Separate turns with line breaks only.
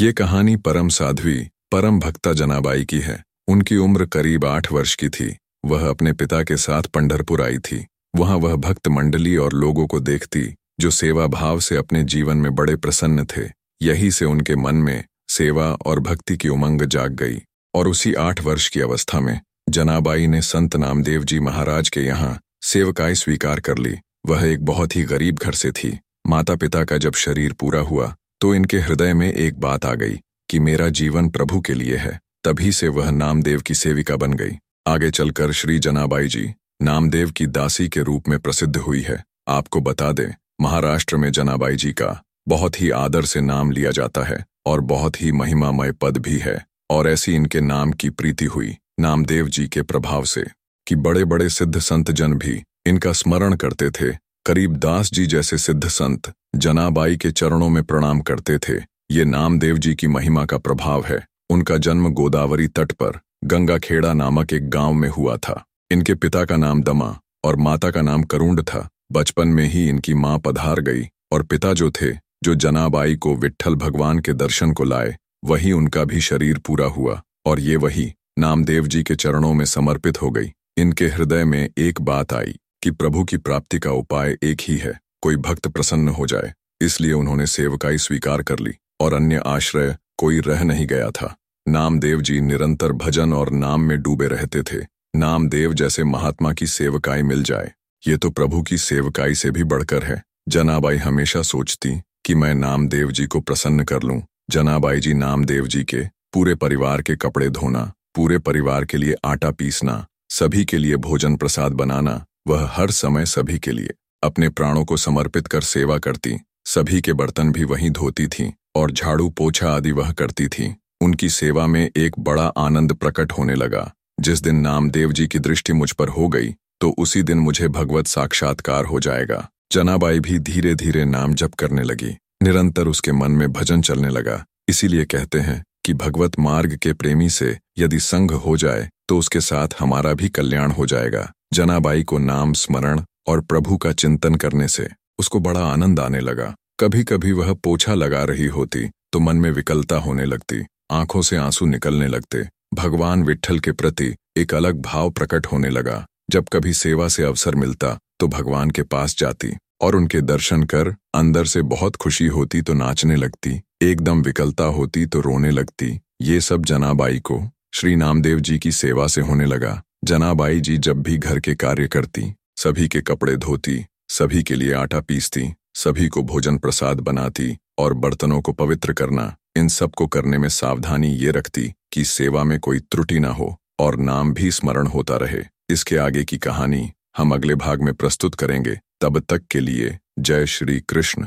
ये कहानी परम साध्वी, परम भक्ता जनाबाई की है। उनकी उम्र करीब आठ वर्ष की थी। वह अपने पिता के साथ पंढरपुर आई थी। वहाँ वह भक्त मंडली और लोगों को देखती, जो सेवा भाव से अपने जीवन में बड़े प्रसन्न थे। यही से उनके मन में सेवा और भक्ति की उमंग जाग गई। और उसी आठ वर्ष की अवस्था में, जनाबाई ने संत नामदेव जी महाराज के यहाँ सेवकाई स्वीकार कर ली। वह एक बहुत ही गरीब घर से थी। माता पिता का जब शरीर पूरा हुआ तो इनके हृदय में एक बात आ गई कि मेरा जीवन प्रभु के लिए है, तभी से वह नामदेव की सेविका बन गई। आगे चलकर श्री जनाबाई जी, नामदेव की दासी के रूप में प्रसिद्ध हुई है। आपको बता दें, महाराष्ट्र में जनाबाई जी का बहुत ही आदर से नाम लिया जाता है और बहुत ही महिमामय पद भी है और ऐसी इनके नाम की प्रीति हुई नामदेव जी के प्रभाव से कि बड़े बड़े सिद्ध संत जन भी इनका स्मरण करते थे करीब दास जी जैसे सिद्ध संत जनाबाई के चरणों में प्रणाम करते थे। ये नामदेव जी की महिमा का प्रभाव है। उनका जन्म गोदावरी तट पर, गंगाखेड़ा नामक एक गाँव में हुआ था। इनके पिता का नाम दमा और माता का नाम करुंड था। बचपन में ही इनकी माँ पधार गई और पिता जो थे, जो जनाबाई को विट्ठल भगवान के दर्शन को लाए, वही उनका भी शरीर पूरा हुआ और ये वही नामदेव जी के चरणों में समर्पित हो गई। इनके हृदय में एक बात आई। कि प्रभु की प्राप्ति का उपाय एक ही है, कोई भक्त प्रसन्न हो जाए। इसलिए उन्होंने सेवकाई स्वीकार कर ली, और अन्य आश्रय, कोई रह नहीं गया था। नामदेव जी निरंतर भजन और नाम में डूबे रहते थे। नामदेव जैसे महात्मा की सेवकाई मिल जाए। ये तो प्रभु की सेवकाई से भी बढ़कर है। जनाबाई हमेशा सोचती कि मैं नामदेव जी को प्रसन्न कर लूँ। जनाबाई जी नामदेव जी के, पूरे परिवार के कपड़े धोना, पूरे परिवार के लिए आटा पीसना, सभी के लिए भोजन प्रसाद बनाना वह हर समय सभी के लिए अपने प्राणों को समर्पित कर सेवा करती, सभी के बर्तन भी वहीं धोती थीं और झाड़ू पोछा आदि वह करती थीं। उनकी सेवा में एक बड़ा आनंद प्रकट होने लगा। जिस दिन नामदेव जी की दृष्टि मुझ पर हो गई तो उसी दिन मुझे भगवत साक्षात्कार हो जाएगा। जनाबाई भी धीरे धीरे नाम जप करने लगी। निरंतर उसके मन में भजन चलने लगा। इसीलिए कहते हैं कि भगवत मार्ग के प्रेमी से यदि संग हो जाए तो उसके साथ हमारा भी कल्याण हो जाएगा। जनाबाई को नाम, स्मरण और प्रभु का चिंतन करने से उसको बड़ा आनंद आने लगा। कभी कभी वह पोछा लगा रही होती तो मन में विकलता होने लगती, आँखों से आँसू निकलने लगते। भगवान विठल के प्रति एक अलग भाव प्रकट होने लगा। जब कभी सेवा से अवसर मिलता तो भगवान के पास जाती और उनके दर्शन कर अंदर से बहुत खुशी होती तो नाचने लगती, एकदम विकलता होती तो रोने लगती। ये सब जनाबाई को श्री नामदेव जी की सेवा से होने लगा। जनाबाई जी जब भी घर के कार्य करती, सभी के कपड़े धोती, सभी के लिए आटा पीसती, सभी को भोजन प्रसाद बनाती और बर्तनों को पवित्र करना, इन सबको करने में सावधानी ये रखती कि सेवा में कोई त्रुटि न हो और नाम भी स्मरण होता रहे। इसके आगे की कहानी हम अगले भाग में प्रस्तुत करेंगे। तब तक के लिए जय श्री कृष्ण।